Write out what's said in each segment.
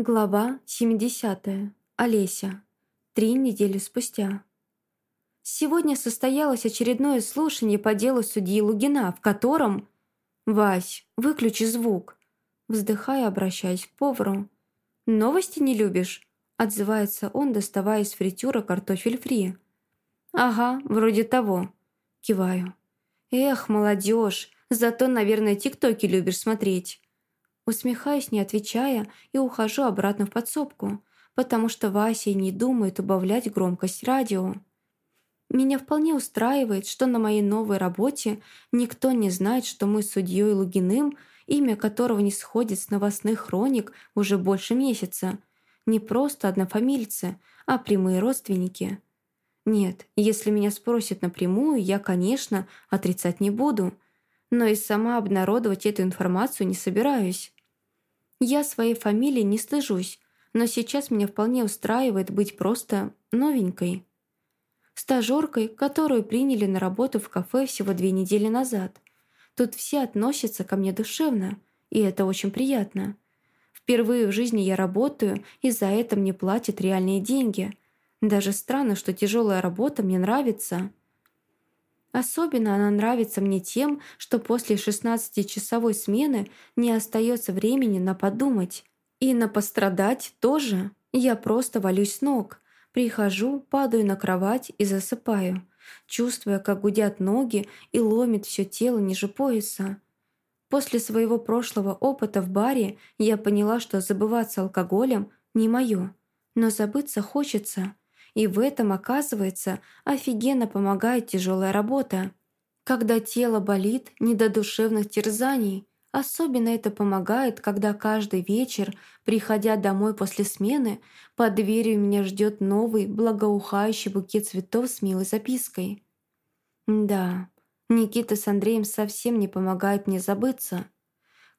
Глава 70. Олеся. Три недели спустя. Сегодня состоялось очередное слушание по делу судьи Лугина, в котором... «Вась, выключи звук!» Вздыхая, обращаясь к повару. «Новости не любишь?» Отзывается он, доставая из фритюра картофель фри. «Ага, вроде того». Киваю. «Эх, молодежь, зато, наверное, тиктоки любишь смотреть». Усмехаюсь, не отвечая, и ухожу обратно в подсобку, потому что Вася не думает убавлять громкость радио. Меня вполне устраивает, что на моей новой работе никто не знает, что мы с судьей Лугиным, имя которого не сходит с новостных хроник уже больше месяца, не просто однофамильцы, а прямые родственники. Нет, если меня спросят напрямую, я, конечно, отрицать не буду, но и сама обнародовать эту информацию не собираюсь. Я своей фамилии не стыжусь, но сейчас меня вполне устраивает быть просто новенькой. Стажеркой, которую приняли на работу в кафе всего две недели назад. Тут все относятся ко мне душевно, и это очень приятно. Впервые в жизни я работаю, и за это мне платят реальные деньги. Даже странно, что тяжелая работа мне нравится. Особенно она нравится мне тем, что после 16-часовой смены не остается времени на подумать. И на пострадать тоже. Я просто валюсь с ног. Прихожу, падаю на кровать и засыпаю, чувствуя, как гудят ноги и ломит все тело ниже пояса. После своего прошлого опыта в баре я поняла, что забываться алкоголем не мое. Но забыться хочется. И в этом, оказывается, офигенно помогает тяжелая работа. Когда тело болит, не до душевных терзаний. Особенно это помогает, когда каждый вечер, приходя домой после смены, под дверью меня ждет новый, благоухающий букет цветов с милой запиской. Да, Никита с Андреем совсем не помогают мне забыться.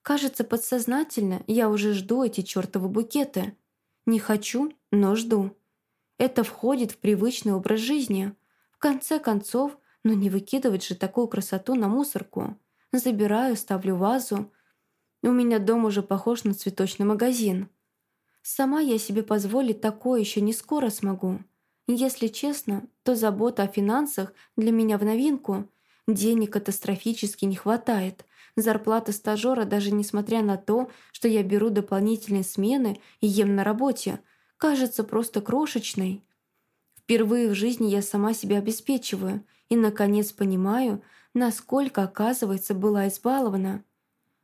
Кажется, подсознательно я уже жду эти чертовы букеты. Не хочу, но жду. Это входит в привычный образ жизни. В конце концов, ну не выкидывать же такую красоту на мусорку. Забираю, ставлю вазу. У меня дом уже похож на цветочный магазин. Сама я себе позволить такое еще не скоро смогу. Если честно, то забота о финансах для меня в новинку. Денег катастрофически не хватает. Зарплата стажера, даже несмотря на то, что я беру дополнительные смены и ем на работе, кажется просто крошечной. Впервые в жизни я сама себя обеспечиваю и, наконец, понимаю, насколько, оказывается, была избалована.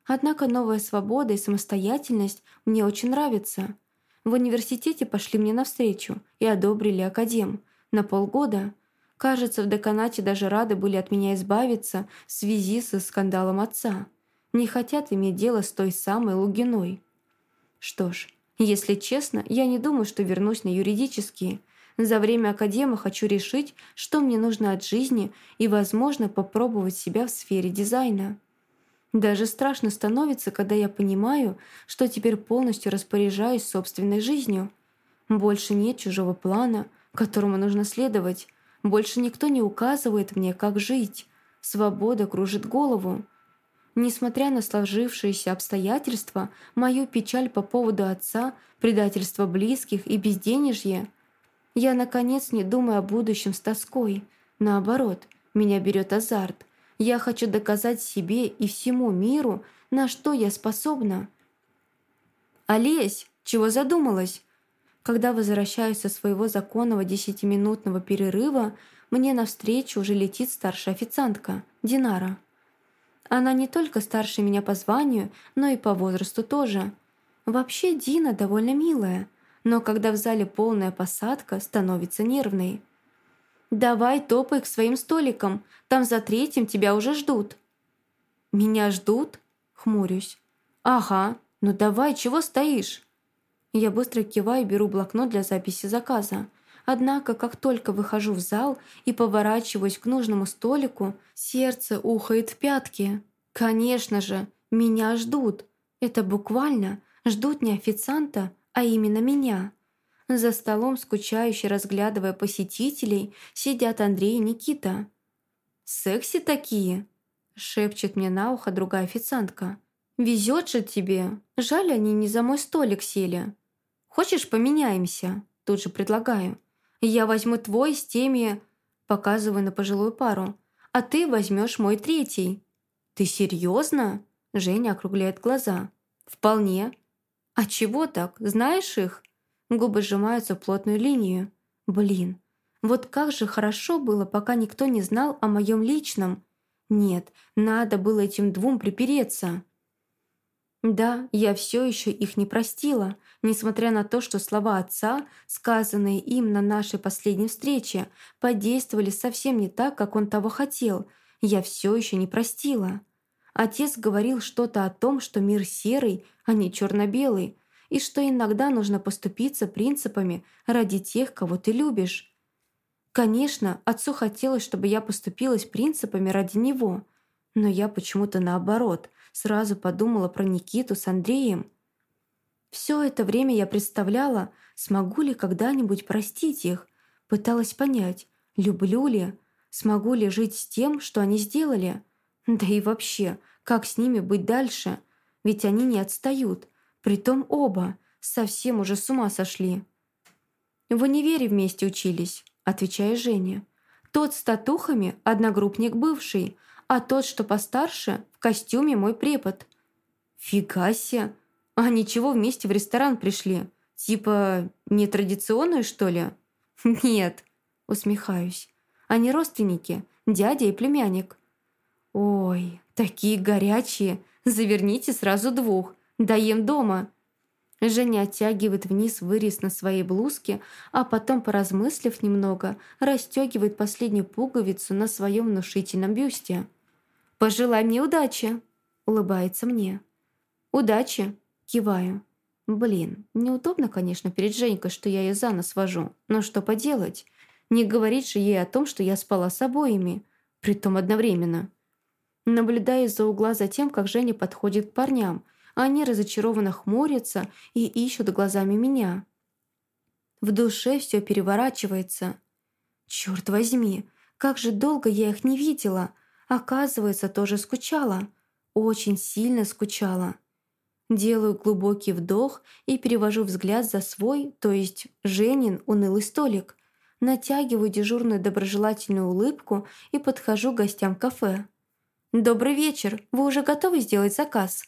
Однако новая свобода и самостоятельность мне очень нравятся. В университете пошли мне навстречу и одобрили академ на полгода. Кажется, в деканате даже рады были от меня избавиться в связи со скандалом отца. Не хотят иметь дело с той самой Лугиной. Что ж, если честно, я не думаю, что вернусь на юридические. За время академа хочу решить, что мне нужно от жизни и, возможно, попробовать себя в сфере дизайна. Даже страшно становится, когда я понимаю, что теперь полностью распоряжаюсь собственной жизнью. Больше нет чужого плана, которому нужно следовать. Больше никто не указывает мне, как жить. Свобода кружит голову. Несмотря на сложившиеся обстоятельства, мою печаль по поводу отца, предательство близких и безденежье, я, наконец, не думаю о будущем с тоской. Наоборот, меня берет азарт. Я хочу доказать себе и всему миру, на что я способна. «Олесь, чего задумалась?» Когда возвращаюсь со своего законного десятиминутного перерыва, мне навстречу уже летит старшая официантка, Динара. Она не только старше меня по званию, но и по возрасту тоже. Вообще Дина довольно милая, но когда в зале полная посадка, становится нервной. «Давай топай к своим столикам, там за третьим тебя уже ждут». «Меня ждут?» — хмурюсь. «Ага, ну давай, чего стоишь?» Я быстро киваю и беру блокнот для записи заказа. Однако, как только выхожу в зал и поворачиваюсь к нужному столику, сердце ухает в пятки. Конечно же, меня ждут. Это буквально ждут не официанта, а именно меня. За столом, скучающе разглядывая посетителей, сидят Андрей и Никита. «Секси такие!» — шепчет мне на ухо другая официантка. «Везет же тебе! Жаль, они не за мой столик сели!» Хочешь, поменяемся?» Тут же предлагаю. «Я возьму твой с теми...» Показываю на пожилую пару. «А ты возьмешь мой третий». «Ты серьезно?» Женя округляет глаза. «Вполне». «А чего так? Знаешь их?» Губы сжимаются в плотную линию. «Блин, вот как же хорошо было, пока никто не знал о моем личном. Нет, надо было этим двум припереться». Да, я все еще их не простила, несмотря на то, что слова отца, сказанные им на нашей последней встрече, подействовали совсем не так, как он того хотел. Я все еще не простила. Отец говорил что-то о том, что мир серый, а не черно-белый, и что иногда нужно поступиться принципами ради тех, кого ты любишь. Конечно, отцу хотелось, чтобы я поступилась принципами ради него, но я почему-то наоборот – сразу подумала про Никиту с Андреем. Все это время я представляла, смогу ли когда-нибудь простить их, пыталась понять, люблю ли, смогу ли жить с тем, что они сделали. Да и вообще, как с ними быть дальше? Ведь они не отстают, притом оба, совсем уже с ума сошли. «В универе вместе учились», — отвечает Женя. «Тот с татухами — одногруппник бывший, а тот, что постарше, в костюме мой препод. Фига себе! А ничего, вместе в ресторан пришли. Типа, нетрадиционную, что ли? Нет, усмехаюсь. Они родственники, дядя и племянник. Ой, такие горячие. Заверните сразу двух. Даем дома. Женя оттягивает вниз вырез на своей блузке, а потом, поразмыслив немного, расстегивает последнюю пуговицу на своем внушительном бюсте. «Пожелай мне удачи!» — улыбается мне. «Удачи!» — киваю. Блин, неудобно, конечно, перед Женькой, что я ее за нос вожу. Но что поделать? Не говорить же ей о том, что я спала с обоими. Притом одновременно. Наблюдаю из-за угла за тем, как Женя подходит к парням. Они разочарованно хмурятся и ищут глазами меня. В душе все переворачивается. Черт возьми, как же долго я их не видела — Оказывается, тоже скучала. Очень сильно скучала. Делаю глубокий вдох и перевожу взгляд за свой, то есть Женин, унылый столик. Натягиваю дежурную доброжелательную улыбку и подхожу к гостям кафе. «Добрый вечер. Вы уже готовы сделать заказ?»